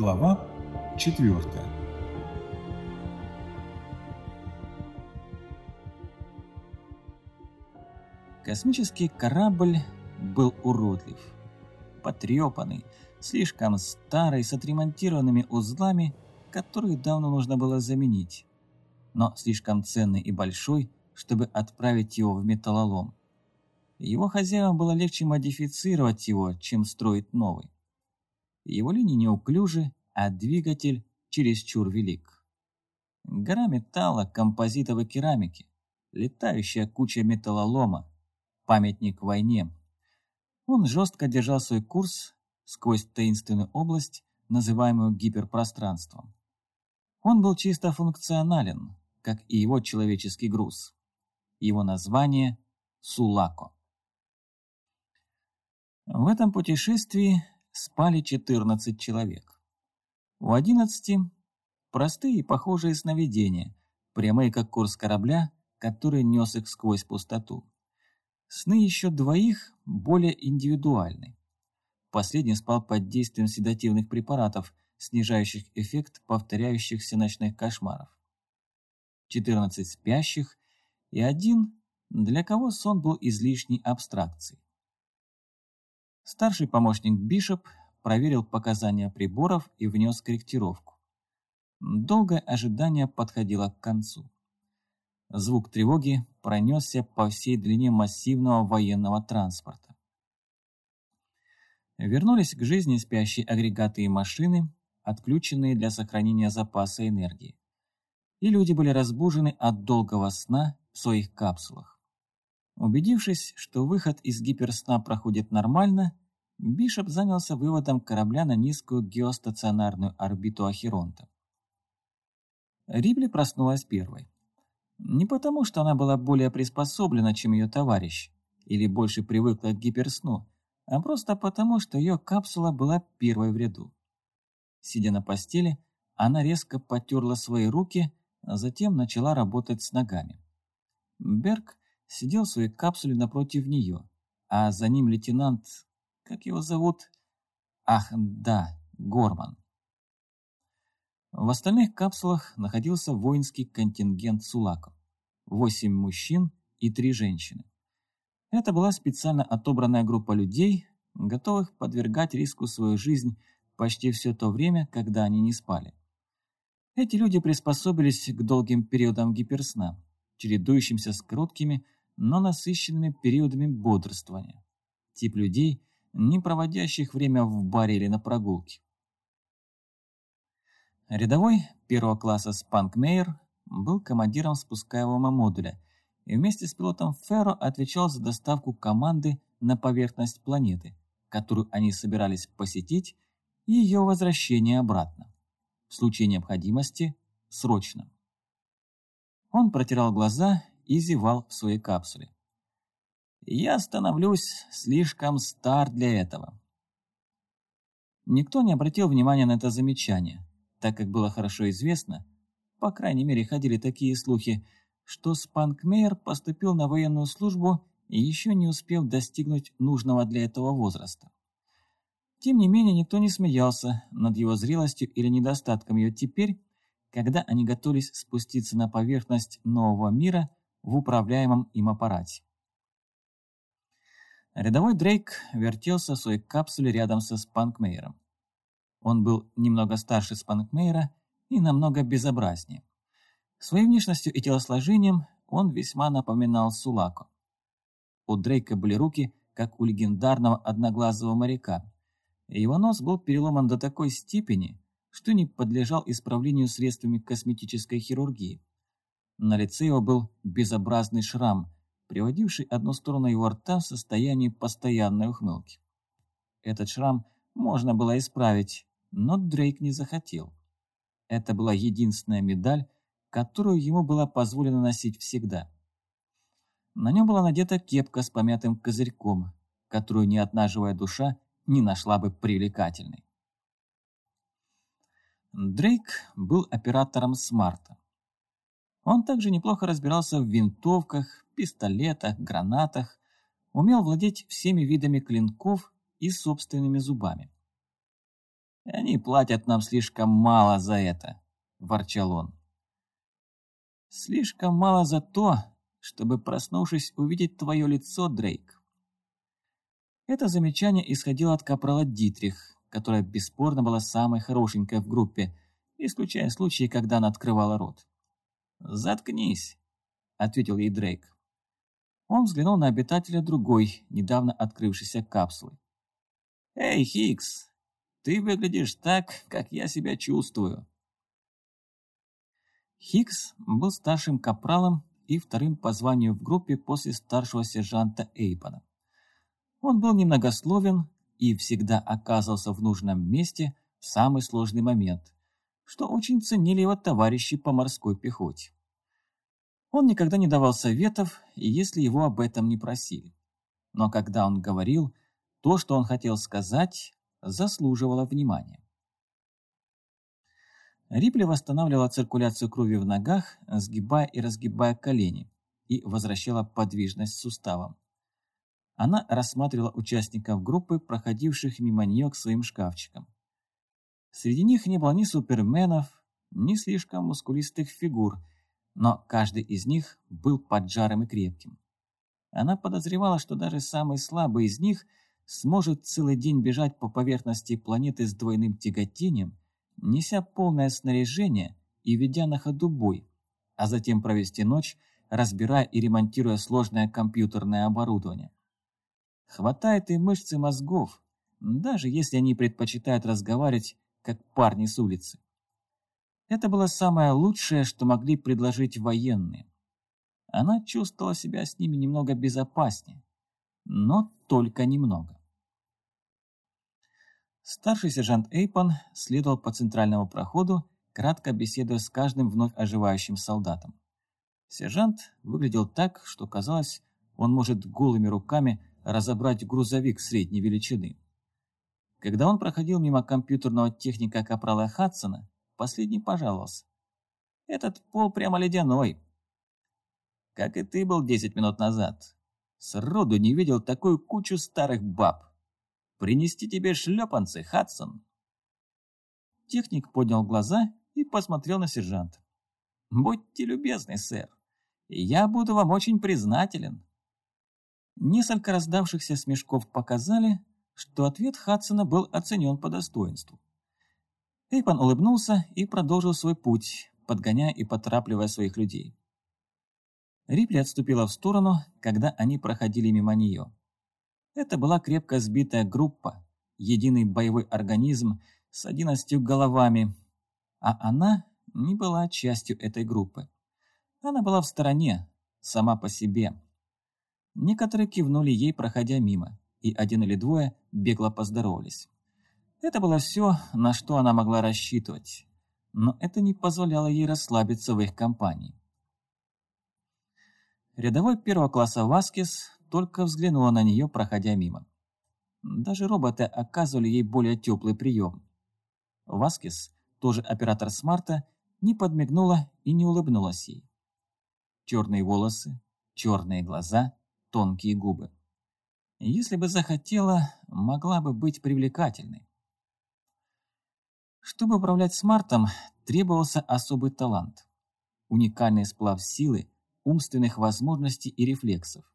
Глава 4 Космический корабль был уродлив, потрепанный, слишком старый, с отремонтированными узлами, которые давно нужно было заменить, но слишком ценный и большой, чтобы отправить его в металлолом. Его хозяевам было легче модифицировать его, чем строить новый. Его линии неуклюжи, а двигатель чересчур велик. Гора металла, композитов и керамики, летающая куча металлолома, памятник войне. Он жестко держал свой курс сквозь таинственную область, называемую гиперпространством. Он был чисто функционален, как и его человеческий груз. Его название – Сулако. В этом путешествии спали 14 человек. У 11 простые и похожие сновидения, прямые как курс корабля, который нес их сквозь пустоту. Сны еще двоих более индивидуальны. Последний спал под действием седативных препаратов, снижающих эффект повторяющихся ночных кошмаров. 14 спящих и один, для кого сон был излишней абстракцией. Старший помощник Бишоп проверил показания приборов и внес корректировку. Долгое ожидание подходило к концу. Звук тревоги пронесся по всей длине массивного военного транспорта. Вернулись к жизни спящие агрегаты и машины, отключенные для сохранения запаса энергии. И люди были разбужены от долгого сна в своих капсулах. Убедившись, что выход из гиперсна проходит нормально, Бишоп занялся выводом корабля на низкую геостационарную орбиту Ахеронта. Рибли проснулась первой. Не потому, что она была более приспособлена, чем ее товарищ, или больше привыкла к гиперсну, а просто потому, что ее капсула была первой в ряду. Сидя на постели, она резко потерла свои руки, а затем начала работать с ногами. Берг сидел в своей капсуле напротив нее, а за ним лейтенант как его зовут? Ах, да, Горман. В остальных капсулах находился воинский контингент Сулаков. Восемь мужчин и три женщины. Это была специально отобранная группа людей, готовых подвергать риску свою жизнь почти все то время, когда они не спали. Эти люди приспособились к долгим периодам гиперсна, чередующимся с короткими, но насыщенными периодами бодрствования. Тип людей, не проводящих время в баре или на прогулке. Рядовой первого класса Спанкмейер был командиром спускаемого модуля и вместе с пилотом Ферро отвечал за доставку команды на поверхность планеты, которую они собирались посетить, и ее возвращение обратно. В случае необходимости – срочно. Он протирал глаза и зевал в своей капсуле. Я становлюсь слишком стар для этого. Никто не обратил внимания на это замечание, так как было хорошо известно, по крайней мере ходили такие слухи, что Спанкмейер поступил на военную службу и еще не успел достигнуть нужного для этого возраста. Тем не менее, никто не смеялся над его зрелостью или недостатком ее теперь, когда они готовились спуститься на поверхность нового мира в управляемом им аппарате. Рядовой Дрейк вертелся в своей капсуле рядом со Спанкмейером. Он был немного старше Спанкмейера и намного безобразнее. Своей внешностью и телосложением он весьма напоминал Сулако. У Дрейка были руки, как у легендарного одноглазого моряка. Его нос был переломан до такой степени, что не подлежал исправлению средствами косметической хирургии. На лице его был безобразный шрам – приводивший одну сторону его рта в состояние постоянной ухмылки. Этот шрам можно было исправить, но Дрейк не захотел. Это была единственная медаль, которую ему было позволено носить всегда. На нем была надета кепка с помятым козырьком, которую ни одна живая душа не нашла бы привлекательной. Дрейк был оператором смарта. Он также неплохо разбирался в винтовках, пистолетах, гранатах, умел владеть всеми видами клинков и собственными зубами. Они платят нам слишком мало за это, ворчал он. Слишком мало за то, чтобы, проснувшись, увидеть твое лицо, Дрейк. Это замечание исходило от капрала Дитрих, которая бесспорно была самой хорошенькой в группе, исключая случаи, когда она открывала рот. «Заткнись», — ответил ей Дрейк. Он взглянул на обитателя другой, недавно открывшейся капсулы. «Эй, Хикс, ты выглядишь так, как я себя чувствую». Хикс был старшим капралом и вторым по званию в группе после старшего сержанта Эйпона. Он был немногословен и всегда оказывался в нужном месте в самый сложный момент, что очень ценили его товарищи по морской пехоте. Он никогда не давал советов, если его об этом не просили. Но когда он говорил, то, что он хотел сказать, заслуживало внимания. Рипли восстанавливала циркуляцию крови в ногах, сгибая и разгибая колени, и возвращала подвижность суставам. Она рассматривала участников группы, проходивших мимо нее к своим шкафчикам. Среди них не было ни суперменов, ни слишком мускулистых фигур, но каждый из них был поджарым и крепким. Она подозревала, что даже самый слабый из них сможет целый день бежать по поверхности планеты с двойным тяготением, неся полное снаряжение и ведя на ходу бой, а затем провести ночь, разбирая и ремонтируя сложное компьютерное оборудование. Хватает и мышцы мозгов, даже если они предпочитают разговаривать, как парни с улицы. Это было самое лучшее, что могли предложить военные. Она чувствовала себя с ними немного безопаснее, но только немного. Старший сержант Эйпон следовал по центральному проходу, кратко беседуя с каждым вновь оживающим солдатом. Сержант выглядел так, что казалось, он может голыми руками разобрать грузовик средней величины. Когда он проходил мимо компьютерного техника Капрала Хадсона, Последний пожаловался. Этот пол прямо ледяной. Как и ты был десять минут назад. Сроду не видел такую кучу старых баб. Принести тебе шлепанцы, Хадсон. Техник поднял глаза и посмотрел на сержанта. «Будьте любезны, сэр. Я буду вам очень признателен». Несколько раздавшихся смешков показали, что ответ Хадсона был оценен по достоинству. Эйпан улыбнулся и продолжил свой путь, подгоняя и поторапливая своих людей. Рипли отступила в сторону, когда они проходили мимо нее. Это была крепко сбитая группа, единый боевой организм с одиннадцатью головами, а она не была частью этой группы. Она была в стороне, сама по себе. Некоторые кивнули ей, проходя мимо, и один или двое бегло поздоровались. Это было все, на что она могла рассчитывать, но это не позволяло ей расслабиться в их компании. Рядовой первого класса Васкис только взглянула на нее, проходя мимо. Даже роботы оказывали ей более теплый прием. Васкис, тоже оператор смарта, не подмигнула и не улыбнулась ей. Черные волосы, черные глаза, тонкие губы. Если бы захотела, могла бы быть привлекательной. Чтобы управлять смартом, требовался особый талант. Уникальный сплав силы, умственных возможностей и рефлексов.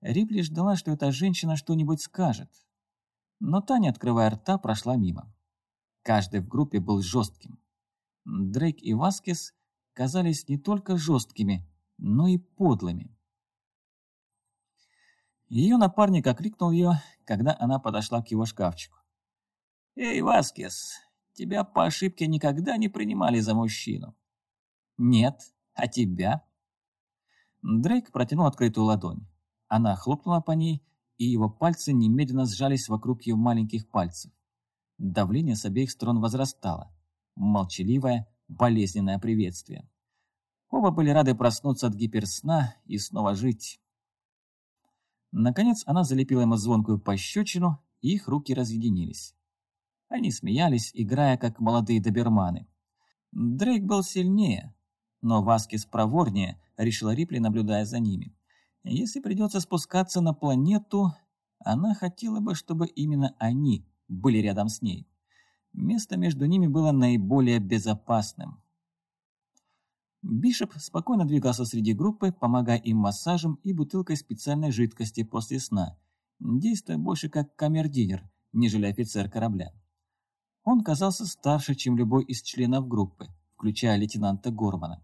Рипли ждала, что эта женщина что-нибудь скажет. Но Таня, открывая рта, прошла мимо. Каждый в группе был жестким. Дрейк и Васкес казались не только жесткими, но и подлыми. Ее напарник окликнул ее, когда она подошла к его шкафчику. «Эй, Васкес, Тебя по ошибке никогда не принимали за мужчину. Нет, а тебя? Дрейк протянул открытую ладонь. Она хлопнула по ней, и его пальцы немедленно сжались вокруг ее маленьких пальцев. Давление с обеих сторон возрастало. Молчаливое, болезненное приветствие. Оба были рады проснуться от гиперсна и снова жить. Наконец она залепила ему звонкую пощечину, и их руки разъединились. Они смеялись, играя как молодые доберманы. Дрейк был сильнее, но Васкис проворнее, решила Рипли, наблюдая за ними. Если придется спускаться на планету, она хотела бы, чтобы именно они были рядом с ней. место между ними было наиболее безопасным. Бишоп спокойно двигался среди группы, помогая им массажем и бутылкой специальной жидкости после сна, действуя больше как камердинер, нежели офицер корабля. Он казался старше, чем любой из членов группы, включая лейтенанта Гормана.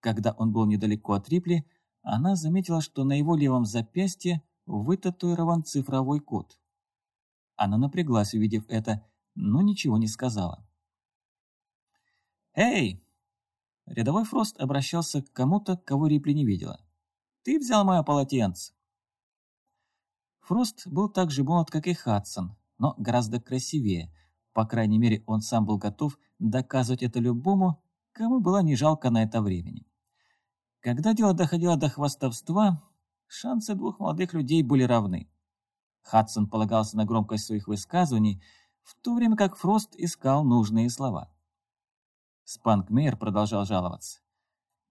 Когда он был недалеко от Рипли, она заметила, что на его левом запястье вытатуирован цифровой код. Она напряглась, увидев это, но ничего не сказала. «Эй!» Рядовой Фрост обращался к кому-то, кого Рипли не видела. «Ты взял мое полотенце!» Фрост был так же молод, как и Хадсон, но гораздо красивее. По крайней мере, он сам был готов доказывать это любому, кому было не жалко на это времени. Когда дело доходило до хвастовства, шансы двух молодых людей были равны. Хадсон полагался на громкость своих высказываний, в то время как Фрост искал нужные слова. Спанкмейер продолжал жаловаться.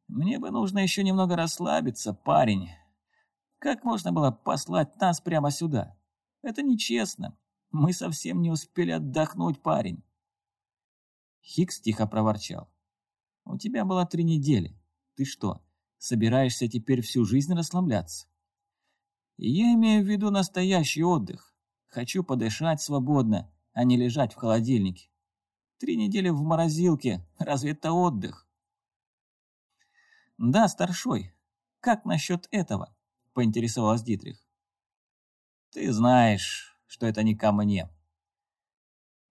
«Мне бы нужно еще немного расслабиться, парень. Как можно было послать нас прямо сюда? Это нечестно. Мы совсем не успели отдохнуть, парень». Хикс тихо проворчал. «У тебя было три недели. Ты что, собираешься теперь всю жизнь расслабляться. Я имею в виду настоящий отдых. Хочу подышать свободно, а не лежать в холодильнике. Три недели в морозилке, разве это отдых? Да, старшой, как насчет этого? Поинтересовалась Дитрих. Ты знаешь, что это не ко мне.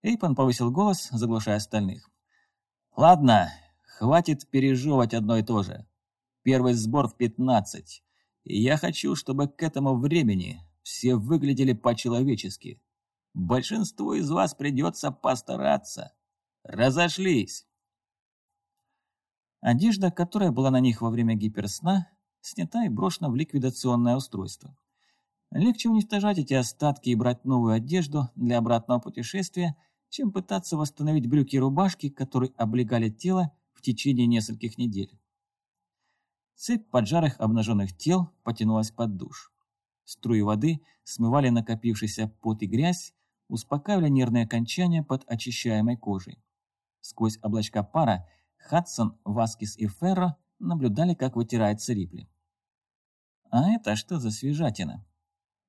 Эйпан повысил голос, заглушая остальных. Ладно, хватит пережевывать одно и то же. Первый сбор в 15. И я хочу, чтобы к этому времени все выглядели по-человечески. Большинству из вас придется постараться. Разошлись. Одежда, которая была на них во время гиперсна, снята и брошена в ликвидационное устройство. Легче уничтожать эти остатки и брать новую одежду для обратного путешествия, чем пытаться восстановить брюки и рубашки, которые облегали тело в течение нескольких недель. Цепь поджарых обнаженных тел потянулась под душ. Струи воды смывали накопившийся пот и грязь, успокаивали нервные окончания под очищаемой кожей. Сквозь облачка пара Хадсон, Васкис и Ферро наблюдали, как вытирается Рипли. «А это что за свежатина?»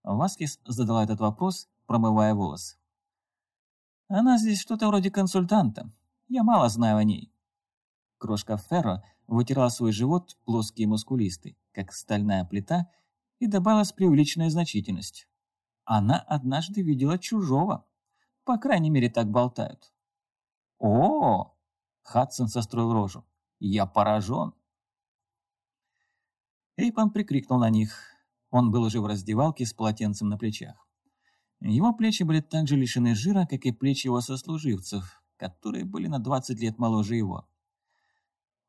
Васкис задала этот вопрос, промывая волосы. «Она здесь что-то вроде консультанта. Я мало знаю о ней». Крошка Ферро вытирала свой живот, плоский и мускулистый, как стальная плита, и добавила с преувеличенной значительностью. Она однажды видела чужого. По крайней мере, так болтают. О Хадсон состроил рожу. «Я поражен!» Эйпан прикрикнул на них. Он был уже в раздевалке с полотенцем на плечах. Его плечи были так же лишены жира, как и плечи его сослуживцев, которые были на 20 лет моложе его.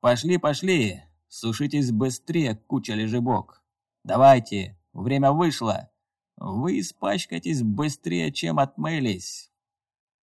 «Пошли, пошли! Сушитесь быстрее, куча лежебок! Давайте, время вышло! Вы испачкаетесь быстрее, чем отмылись!»